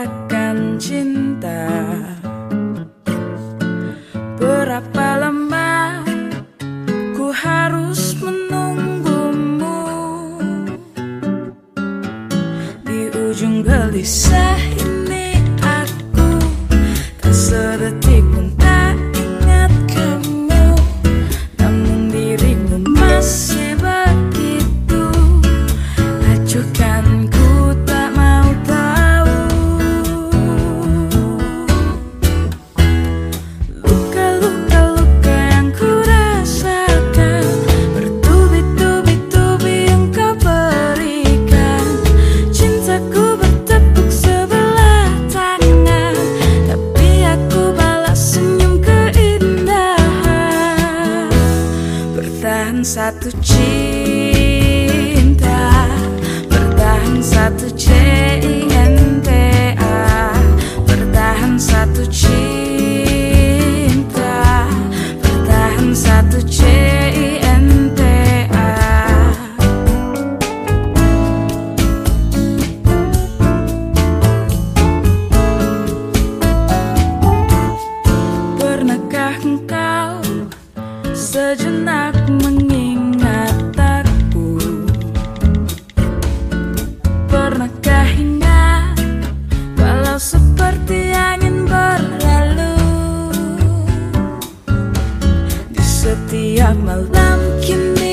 akan cinta. Berapa lama ku harus menunggumu? Di ujung gelisah Bertahan satu cinta Bertahan satu CINTA Bertahan satu cinta Bertahan satu CINTA Pernahkah engkau sejenak seperti yang malam kini